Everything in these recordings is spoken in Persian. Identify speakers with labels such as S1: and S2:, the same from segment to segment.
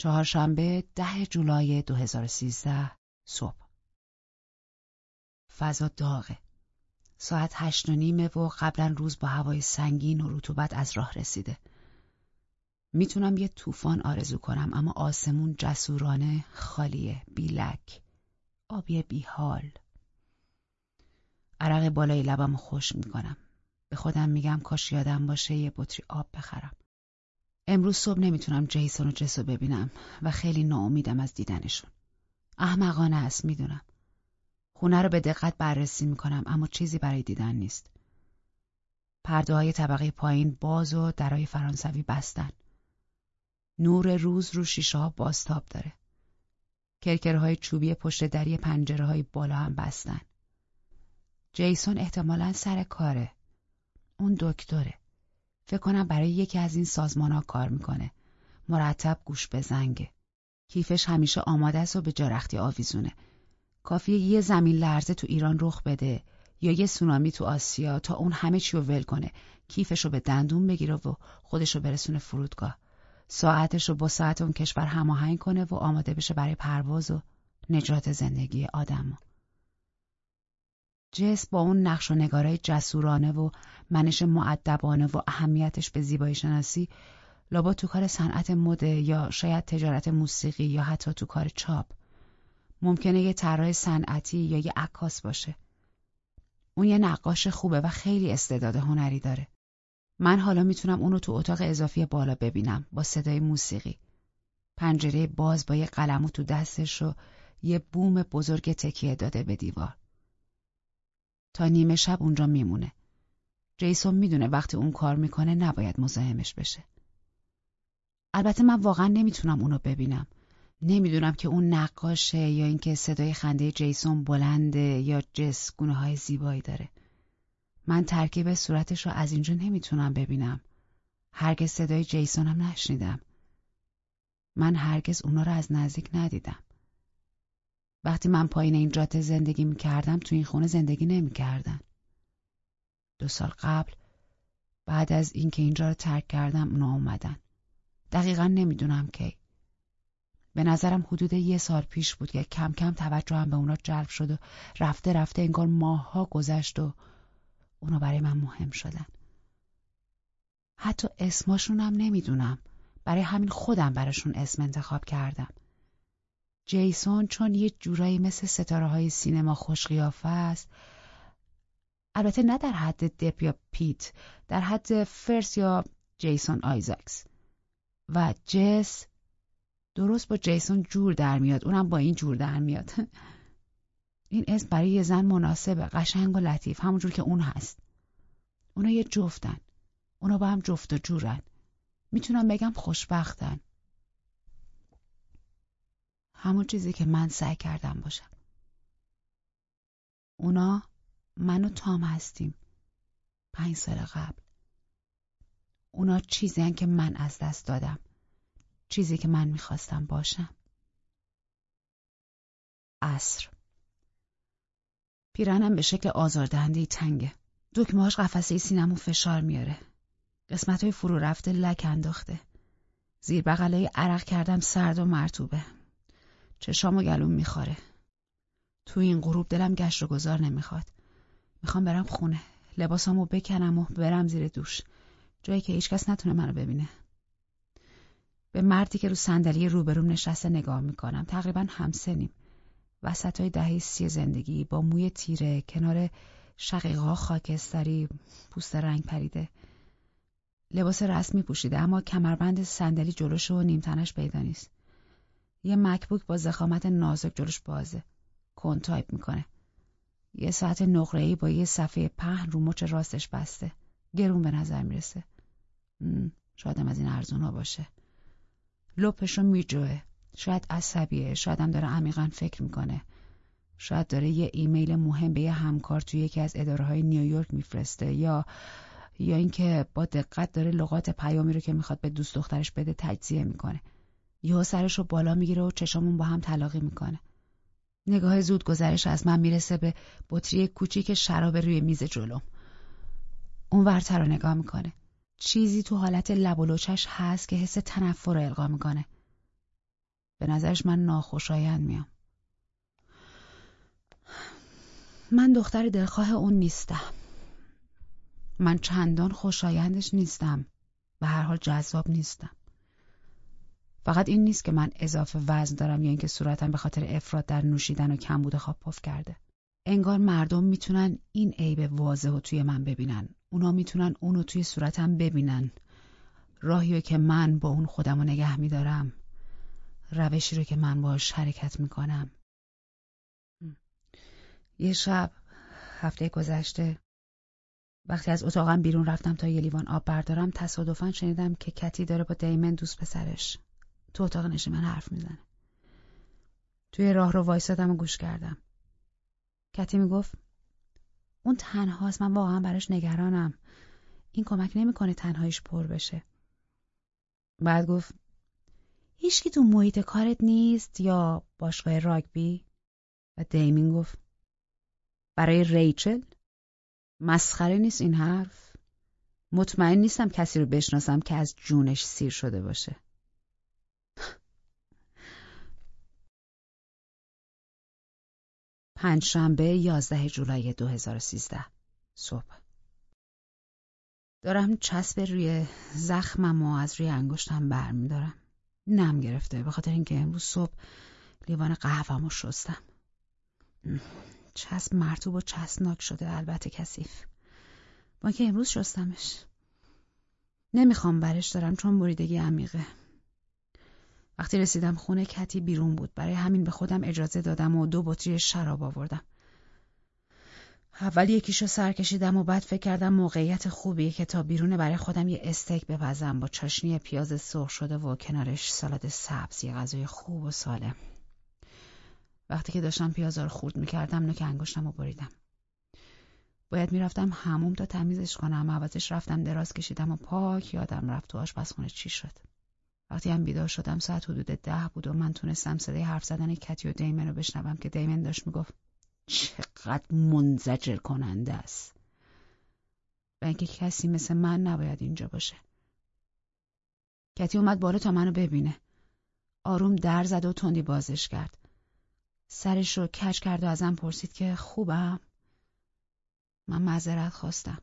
S1: چهارشنبه ده جولای 2013 صبح فضا داغه. ساعت هشت و نیمه و قبلا روز با هوای سنگین و رطوبت از راه رسیده. می‌تونم یه طوفان آرزو کنم اما آسمون جسورانه خالیه بیلک آبی بیحال عرق بالای لبم خوش می‌کنم به خودم میگم کاش یادم باشه یه بطری آب بخرم امروز صبح نمی‌تونم جیسون و جسو ببینم و خیلی ناامیدم از دیدنشون احمقانه است می‌دونم خونه رو به دقت بررسی می‌کنم اما چیزی برای دیدن نیست پرده های طبقه پایین باز و درای فرانسوی بستن نور روز رو شیشه ها بازتاب داره. کرکرهای چوبی پشت دری پنجره های بالا هم بستن. جیسون احتمالا سر کاره. اون دکتره. فکر کنم برای یکی از این سازمان ها کار می‌کنه. مرتب گوش به. کیفش همیشه آماده است و به جارختی آویزونه. کافیه یه زمین لرزه تو ایران رخ بده یا یه سونامی تو آسیا تا اون همه چی رو ول کنه. کیفش رو به دندون بگیره و خودش رو برسونه فرودگاه. ساعتش رو با ساعت اون کشور هماهنگ کنه و آماده بشه برای پرواز و نجات زندگی آدم. جس با اون نقش و نگارای جسورانه و منش معدبانه و اهمیتش به زیبایی شناسی لابا تو کار صنعت مده یا شاید تجارت موسیقی یا حتی تو کار چاپ ممکنه یه طراح صنعتی یا یه عکاس باشه اون یه نقاش خوبه و خیلی استعداد هنری داره من حالا می‌تونم اونو تو اتاق اضافی بالا ببینم با صدای موسیقی. پنجره باز با یه قلمو تو دستش و یه بوم بزرگ تکیه داده به دیوار. تا نیمه شب اونجا میمونه. جیسون می‌دونه وقتی اون کار می‌کنه نباید مزاحمش بشه. البته من واقعا نمی‌تونم اونو ببینم. نمی‌دونم که اون نقاشه یا اینکه صدای خنده جیسون بلنده یا جس گونه های زیبایی داره. من ترکیب صورتش رو از اینجا نمی‌تونم ببینم. هرگز صدای جیسون هم نشنیدم. من هرگز اونا رو از نزدیک ندیدم. وقتی من پایین این جاده زندگی می‌کردم تو این خونه زندگی نمی‌کردن. دو سال قبل بعد از اینکه اینجا رو ترک کردم اونا اومدن. دقیقا نمی‌دونم کی. به نظرم حدود یه سال پیش بود که کم کم توجهم به اونا جلب شد و رفته رفته انگار ماهها گذشت و اونا برای من مهم شدن. حتی اسماشونم نمی‌دونم. برای همین خودم براشون اسم انتخاب کردم. جیسون چون یه جورایی مثل ستاره های سینما خوش قیافه است البته نه در حد دپ یا پیت در حد فرث یا جیسون آیزاکس. و جس درست با جیسون جور در میاد اونم با این جور در میاد. این اسم برای یه زن مناسبه قشنگ و لطیف همونجور که اون هست. اونا یه جفتن. اونا با هم جفت و جورن. می‌تونم بگم خوشبختن. همون چیزی که من سعی کردم باشم اونا من و تام هستیم پنج سال قبل اونا چیزی که من از دست دادم چیزی که من می‌خواستم باشم عصر پیرنم به شکل آزاردهنده تنگه. دکمهاش قفسه سینمو فشار میاره. قسمت های فرو رفته لک انداخته. زیر بغلای عرق کردم سرد و مرتوبه. چشام و گلوم میخواره. تو این غروب دلم گشت و گذار نمی‌خواد. می‌خوام برم خونه. لباسامو بکنم و برم زیر دوش. جایی که هیچکس نتونه منو ببینه. به مردی که رو صندلی روبروم نشسته نگاه می‌کنم. تقریبا همسنیم. وسط های دهه سی زندگی با موی تیره کنار شقیقا خاکستری پوست رنگ پریده لباس رسمی پوشیده اما کمربند صندلی جلوش و نیمتنش پیدا نیست یه مکبوک با ضخامت نازک جلوش بازه. کند تایپ می‌کنه. یه ساعت نقره‌ای با یه صفحه پهن رو مچ راستش بسته. گرون به نظر می‌رسه. شایدم از این ارزون ها باشه. لپش میجوه. شاید عصبیه. شاید داره عمیقا فکر می‌کنه. شاید داره یه ایمیل مهم به یه همکار توی یکی از اداره های نیویورک میفرسته یا یا اینکه با دقت داره لغات پیامی رو که می‌خواد به دوست دخترش بده تجزیه می‌کنه. یهو سرش رو بالا می‌گیره و چشامون با هم تلاقی می‌کنه. نگاه زود گذرش از من می‌رسه به بطری کوچیک شراب روی میز جلوم. اون ورتر رو نگاه می‌کنه. چیزی تو حالت لب و لوچش هست که حس تنفر رو القا می‌کنه. به نظرش من ناخوشایند میام. من دختر دلخواه اون نیستم. من چندان خوشایندش نیستم. و هر حال جذاب نیستم. فقط این نیست که من اضافه وزن دارم یا اینکه صورتم به خاطر افراد در نوشیدن و کمبود خواب پف کرده. انگار مردم می‌تونن این عیب واضح رو توی من ببینن. اونا می‌تونن اونو توی صورتم ببینن. راهی که من با اون خودم رو نگه میدارم. روشی رو که من باش حرکت می‌کنم. یه شب هفته گذشته وقتی از اتاقم بیرون رفتم تا یه لیوان آب بردارم تصادفا شنیدم که کتی داره با دیمن دوست پسرش. تو اتاق نشی من حرف می‌زنه توی راه رو وایسادم و گوش کردم. کتی می‌گفت اون تنهاست من واقعا براش نگرانم. این کمک نمی‌کنه تنهاییش پر بشه. بعد گفت هیچکی تو محیط کارت نیست یا باشگاه راگبی؟ و دیمین گفت برای ریچل؟ مسخره نیست این حرف. مطمئن نیستم کسی رو بشناسم که از جونش سیر شده باشه. پنجشنبه یازده جولای 2013 صبح. دارم چسب روی زخمم و از روی انگشتم برمیدارم. نم گرفته. به خاطر اینکه امروز صبح لیوان قهوه‌مو شستم. چسب مرتوب و چسبناک شده. البته کثیف. با که امروز شستمش. نمی‌خوام برش دارم چون بریدگی عمیقه. وقتی رسیدم خونه کتی بیرون بود. برای همین به خودم اجازه دادم و دو بطری شراب آوردم. اول یکیشو سر کشیدم و بعد فکر کردم موقعیت خوبیه که تا بیرونه برای خودم یه استیک بپزم. با چاشنی پیاز سرخ شده و کنارش سالاد سبز یه غذای خوب و سالم. وقتی که داشتم پیازا رو خورد می‌کردم نوک انگشتم رو بریدم. باید می‌رفتم هموم تا تمیزش کنم. عوضش رفتم دراز کشیدم و پاک یادم رفت تو آشپزخونه چی شد. وقتی هم بیدار شدم ساعت حدود ده بود و من تونستم صدای حرف زدن کتی و دیمن رو بشنوم که دیمن داشت می‌گفت چقدر منزجر کننده است. و اینکه کسی مثل من نباید اینجا باشه. کتی اومد بالا تا منو ببینه. آروم در زد و تندی بازش کرد. سرش رو کج کرد و ازم پرسید که خوبم؟ من معذرت خواستم.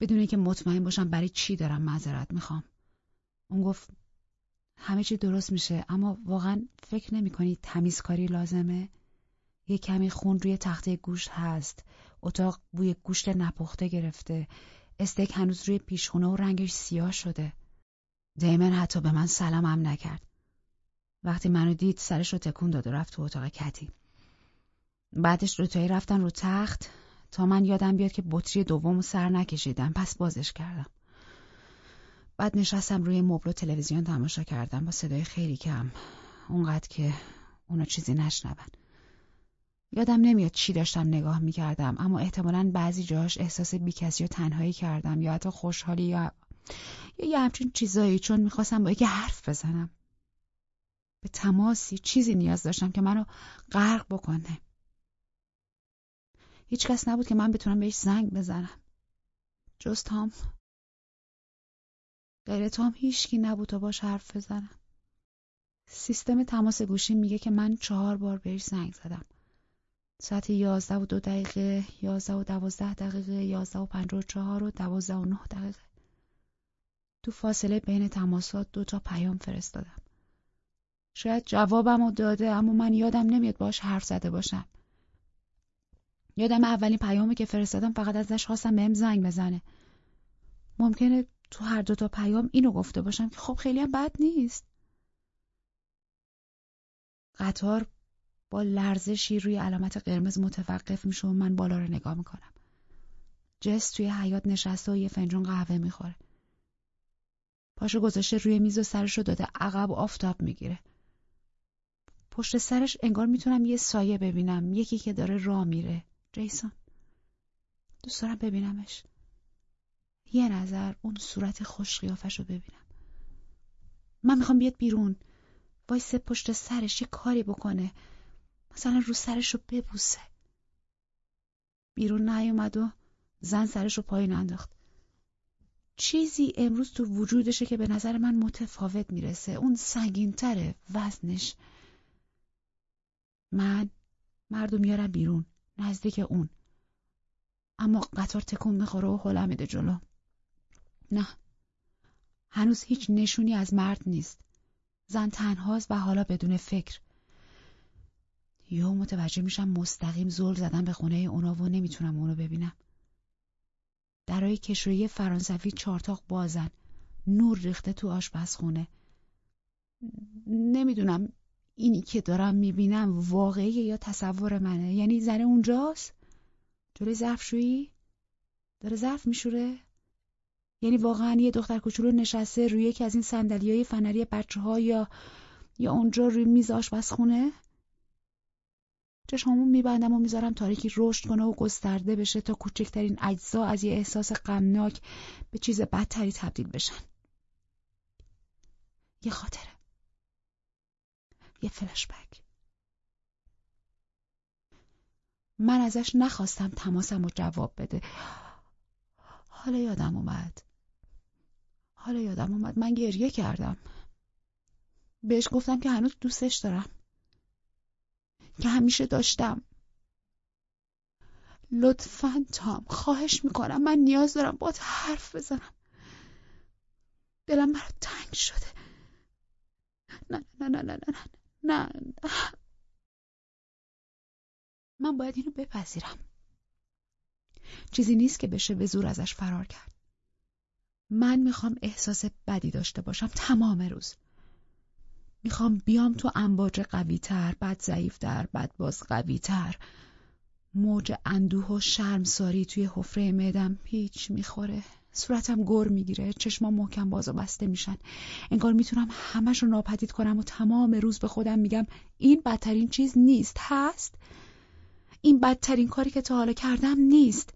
S1: بدون که مطمئن باشم برای چی دارم معذرت می‌خوام. اون گفت همه چی درست میشه اما واقعا فکر نمی کنی تمیزکاری لازمه؟ یه کمی خون روی تخته گوشت هست اتاق بوی گوشت نپخته گرفته استیک هنوز روی پیشخونه و رنگش سیاه شده. دیمن حتی به من سلامم نکرد. وقتی منو دید سرش رو تکون داد و رفت تو اتاق کتی. بعدش روتایی رفتن رو تخت تا من یادم بیاد که بطری دوم سر نکشیدم. پس بازش کردم. بعد نشستم روی مبل و تلویزیون تماشا کردم. با صدای خیلی کم. اونقدر که اونا چیزی نشنون. یادم نمیاد چی داشتم نگاه می‌کردم اما احتمالا بعضی جاش احساس بیکسی و تنهایی کردم یا حتی خوشحالی یا یا یه همچین چیزایی چون می‌خواستم با یکی حرف بزنم. به تماسی چیزی نیاز داشتم که منو غرق بکنه. هیچ کس نبود که من بتونم بهش زنگ بزنم. جز تام. غیر تام هیچکی نبود تا باش حرف بزنم. سیستم تماس گوشی میگه که من چهار بار بهش زنگ زدم. ساعت یازده و دو دقیقه یازده و دوازده دقیقه یازده و پنج و چهار و دوازده و نه دقیقه. تو فاصله بین تماسات دو تا پیام فرستادم. شاید جوابم رو داده اما من یادم نمیاد باش حرف زده باشم. یادم اولین پیامی که فرستادم فقط ازش خواستم بهم زنگ بزنه. ممکنه تو هر دو تا پیام اینو گفته باشم که خب خیلی هم بد نیست. قطار با لرزشی روی علامت قرمز متوقف میشه و من بالا رو نگاه می‌کنم. جس توی حیات نشسته و یه فنجون قهوه می‌خوره. پاشو گذاشته روی میز و سرشو داده عقب آفتاب می‌گیره. پشت سرش انگار می‌تونم یه سایه ببینم یکی که داره راه میره. جیسون دوست دارم ببینمش. یه نظر اون صورت خوش رو ببینم. من می‌خوام بیاد بیرون. وایسه پشت سرش یه کاری بکنه. مثلا رو سرش رو ببوسه. بیرون نیومد و زن سرش رو پایین انداخت. چیزی امروز تو وجودشه که به نظر من متفاوت می‌رسه. اون سنگینتره وزنش. من مردم میارم بیرون. نزدیک اون. اما قطار تکون می‌خوره و حوله میده جلو. نه. هنوز هیچ نشونی از مرد نیست. زن تنهاست و حالا بدون فکر. یا متوجه میشم مستقیم زل زدن به خونه اونا و نمی‌تونم اونو ببینم. درای کشویی فرانسوی چارتاق بازن. نور ریخته تو آشپزخونه. نمی‌دونم اینی که دارم می‌بینم واقعی یا تصور منه. یعنی زن اونجاست؟ جلوی ظرفشویی؟ داره ظرف میشوره؟ یعنی واقعا یه دختر کوچولو نشسته روی یکی از این صندلی های فنری بچه ها یا یا اونجا روی میز آشپزخونه؟ چشمامو میبندم و می‌ذارم تاریکی رشد کنه و گسترده بشه تا کوچکترین اجزا از یه احساس غمناک به چیز بدتری تبدیل بشن. یه خاطره. یه فلشبک. من ازش نخواستم تماسم و جواب بده. حالا یادم اومد. حالا یادم اومد. من گریه کردم. بهش گفتم که هنوز دوستش دارم. که همیشه داشتم. لطفا تام خواهش می‌کنم. من نیاز دارم با حرف بزنم. دلم برات تنگ شده. نه نه نه نه نه نه نه. من باید اینو بپذیرم. چیزی نیست که بشه به زور ازش فرار کرد. من می‌خوام احساس بدی داشته باشم تمام روز. می‌خوام بیام تو امواج قوی تر بعد ضعیف تر بعد باز قوی تر موج اندوه و شرمساری توی حفره معدم پیچ می‌خوره. صورتم گر می‌گیره چشمام محکم باز و بسته میشن. انگار می‌تونم همش رو ناپدید کنم و تمام روز به خودم میگم این بدترین چیز نیست هست؟ این بدترین کاری که تا حالا کردم نیست.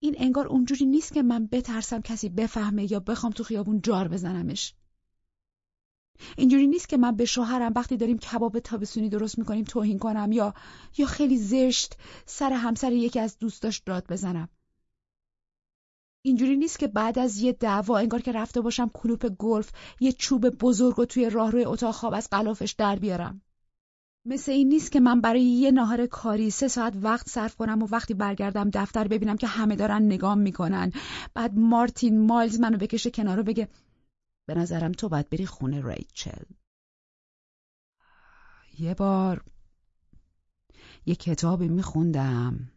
S1: این انگار اونجوری نیست که من بترسم کسی بفهمه یا بخوام تو خیابون جار بزنمش. اینجوری نیست که من به شوهرم وقتی داریم کباب تابستونی درست می‌کنیم توهین کنم یا یا خیلی زشت سر همسر یکی از دوستاش داد بزنم. اینجوری نیست که بعد از یه دعوا انگار که رفته باشم کلوپ گلف یه چوب بزرگ و توی راهروی اتاق خواب از قلافش در بیارم. مثل این نیست که من برای یه ناهار کاری سه ساعت وقت صرف کنم و وقتی برگردم دفتر ببینم که همه دارن نگام می‌کنن. بعد مارتین مایلز منو بکشه کنار و بگه به نظرم تو باید بری خونه ریچل. یه بار یه کتابی میخوندم.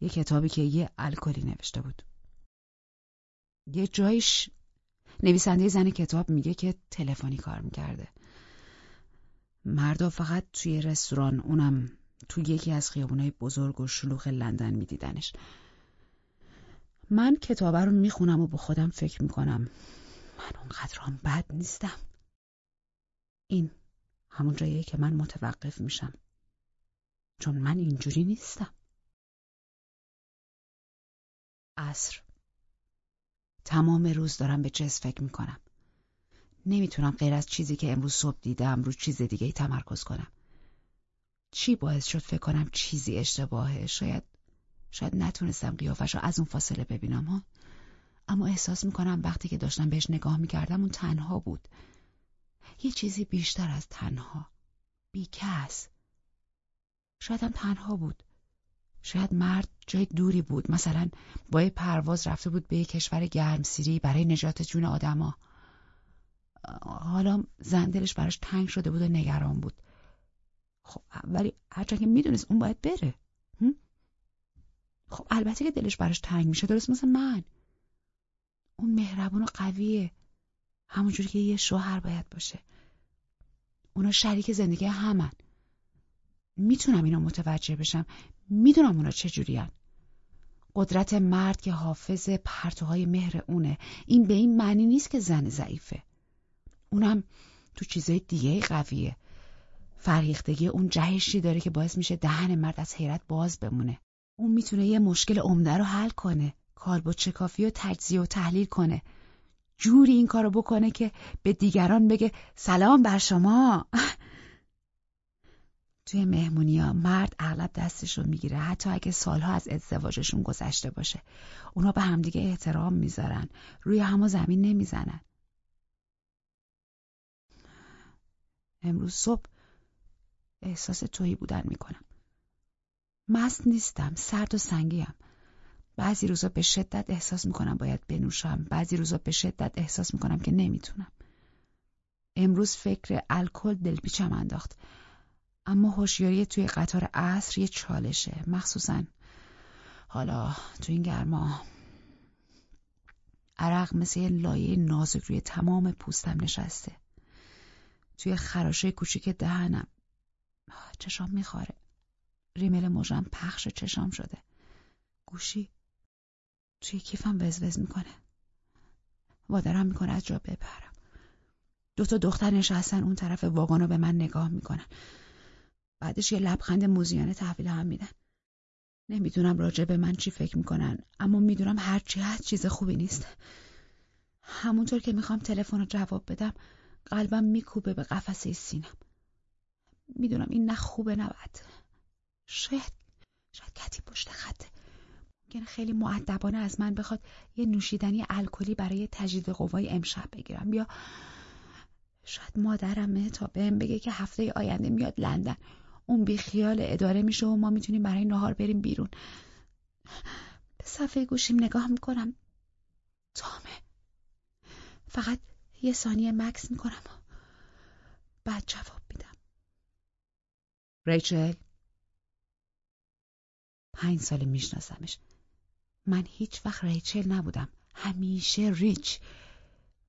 S1: یه کتابی که یه الکلی نوشته بود. یه جایش نویسنده زن کتاب میگه که تلفنی کار می‌کرده. مردا فقط توی رستوران اونم توی یکی از خیابونای بزرگ و شلوغ لندن میدیدنش. من کتابه رو می‌خونم و با خودم فکر می‌کنم. من اونقدر بد نیستم. این همون جاییه که من متوقف میشم. چون من اینجوری نیستم. عصر. تمام روز دارم به جز فکر می‌کنم. نمی‌تونم غیر از چیزی که امروز صبح دیدم رو چیز دیگه ای تمرکز کنم. چی باعث شد فکر کنم چیزی اشتباهه؟ شاید شاید نتونستم قیافش رو از اون فاصله ببینم ها؟ اما احساس می‌کنم وقتی که داشتم بهش نگاه می‌کردم اون تنها بود. یه چیزی بیشتر از تنها. بیکس شاید هم تنها بود. شاید مرد جای دوری بود. مثلا با پرواز رفته بود به یه کشور گرمسیری برای نجات جون آدما. حالا زن دلش براش تنگ شده بود و نگران بود. خب ولی هرچند که می‌دونست اون باید بره. خب البته که دلش براش تنگ میشه درست مثل من. اون مهربون و قویه. همونجوری که یه شوهر باید باشه. اونا شریک زندگی همن. می‌تونم اینا متوجه بشم. می‌دونم اونا چجورین قدرت مرد که حافظ پرتوهای مهر اونه. این به این معنی نیست که زن ضعیفه. اونم تو چیزای دیگه قویه. فرهیختگی اون جهشی داره که باعث میشه دهن مرد از حیرت باز بمونه. اون می‌تونه یه مشکل عمده رو حل کنه کالبد چکافی و تجزیه و تحلیل کنه. جوری این کارو بکنه که به دیگران بگه سلام بر شما. توی مهمونی ها مرد اغلب دستشون می‌گیره حتی اگه سالها از ازدواجشون گذشته باشه. اونا به همدیگه احترام می‌ذارن روی همه زمین نمی‌زنن. امروز صبح احساس توهی بودن می‌کنم. مست نیستم سرد و سنگیم. بعضی روزا به شدت احساس می‌کنم باید بنوشم. بعضی روزا به شدت احساس می‌کنم که نمی‌تونم. امروز فکر الکل دلپیچم انداخت. اما هوشیاری توی قطار عصر یه چالشه. مخصوصا حالا تو این گرما. عرق مثل یه لایه نازک روی تمام پوستم نشسته. توی خراشه کوچیک دهنم. چشام میخواره ریمل موجم پخش چشام شده. گوشی. توی کیفم وزوز می‌کنه. وادرم می‌کنه از جا بپرم. دو تا دختر نشستن اون طرف واگانو به من نگاه می‌کنن. بعدش یه لبخند موزیانه تحویل هم میدن. نمی‌دونم راجع به من چی فکر می‌کنن اما می‌دونم هرچی هست چیز خوبی نیست. همونطور که می‌خوام تلفن رو جواب بدم قلبم میکوبه به قفسه سینم. می‌دونم این نه خوبه نه بد. شاید شاید کتی پشت خطه ممکنه خیلی معدبانه از من بخواد یه نوشیدنی الکلی برای تجدید قوای امشب بگیرم. یا شاید مادرمه تا بهم بگه که هفته آینده میاد لندن. اون بی خیال اداره میشه و ما می‌تونیم برای نهار بریم بیرون. به صفحه گوشیم نگاه می‌کنم. تامه. فقط یه ثانیه مکس می‌کنم و بعد جواب میدم. ریچل. پنج سال میشناسمش. من هیچ وقت ریچل نبودم. همیشه ریچ.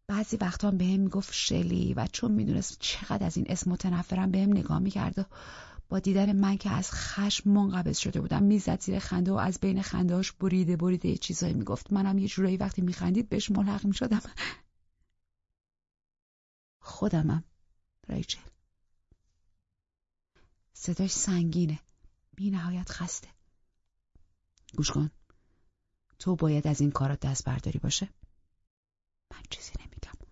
S1: بعضی وقتا به هم می‌گفت شلی و چون می‌دونست چقدر از این اسم متنفرم به هم نگاه می‌کرد و با دیدن من که از خشم منقبض شده بودم می‌زد زیر خنده و از بین خندهاش بریده بریده یه چیزایی می‌گفت. منم یه جورایی وقتی میخندید بهش ملحق می‌شدم. خودمم. ریچل. صداش سنگینه. بی نهایت خسته. گوش کن. تو باید از این کارات دست برداری باشه؟ من چیزی نمیگم.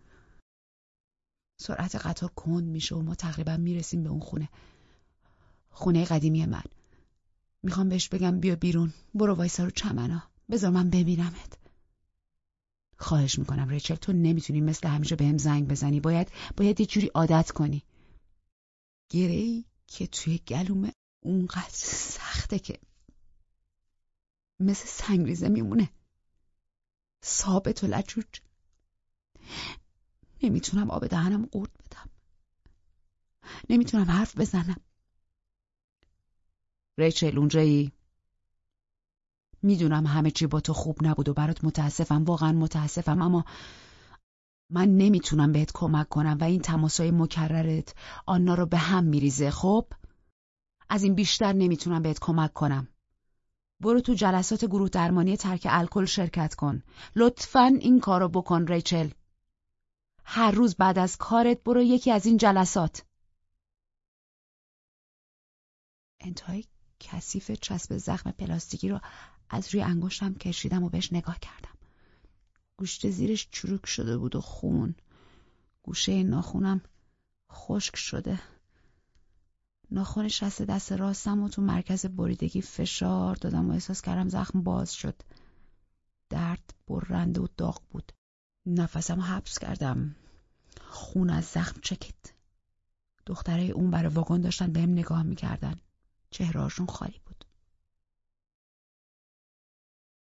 S1: سرعت قطار کند میشه و ما تقریبا می‌رسیم به اون خونه. خونه قدیمی من. می‌خوام بهش بگم بیا بیرون. برو وایسا رو چمنا. بذار من ببینمت. خواهش می‌کنم ریچل تو نمی‌تونی مثل همیشه بهم زنگ بزنی. باید باید یه جوری عادت کنی. گره که توی گلوم اونقدر سخته که مثل سنگریزه میمونه. ثابت و لجوج نمی‌تونم آب دهنم قورت بدم. نمی‌تونم حرف بزنم. ریچل اونجایی؟ می‌دونم همه چی با تو خوب نبود و برات متاسفم واقعا متاسفم. اما من نمی‌تونم بهت کمک کنم و این تماسای مکررت آنا رو به هم میریزه خب؟ از این بیشتر نمی‌تونم بهت کمک کنم. برو تو جلسات گروه درمانی ترک الکل شرکت کن. لطفا این کارو بکن ریچل. هر روز بعد از کارت برو یکی از این جلسات. انتهای کثیف چسب زخم پلاستیکی رو از روی انگشتم کشیدم و بهش نگاه کردم. گوشت زیرش چروک شده بود و خون. گوشه ناخونم خشک شده. ناخون شست دست راستم و تو مرکز بریدگی فشار دادم و احساس کردم زخم باز شد. درد برنده و داغ بود. نفسم حبس کردم. خون از زخم چکید. دختره اون برای واگن داشتن بهم نگاه می‌کردن. چهرهاشون خالی بود.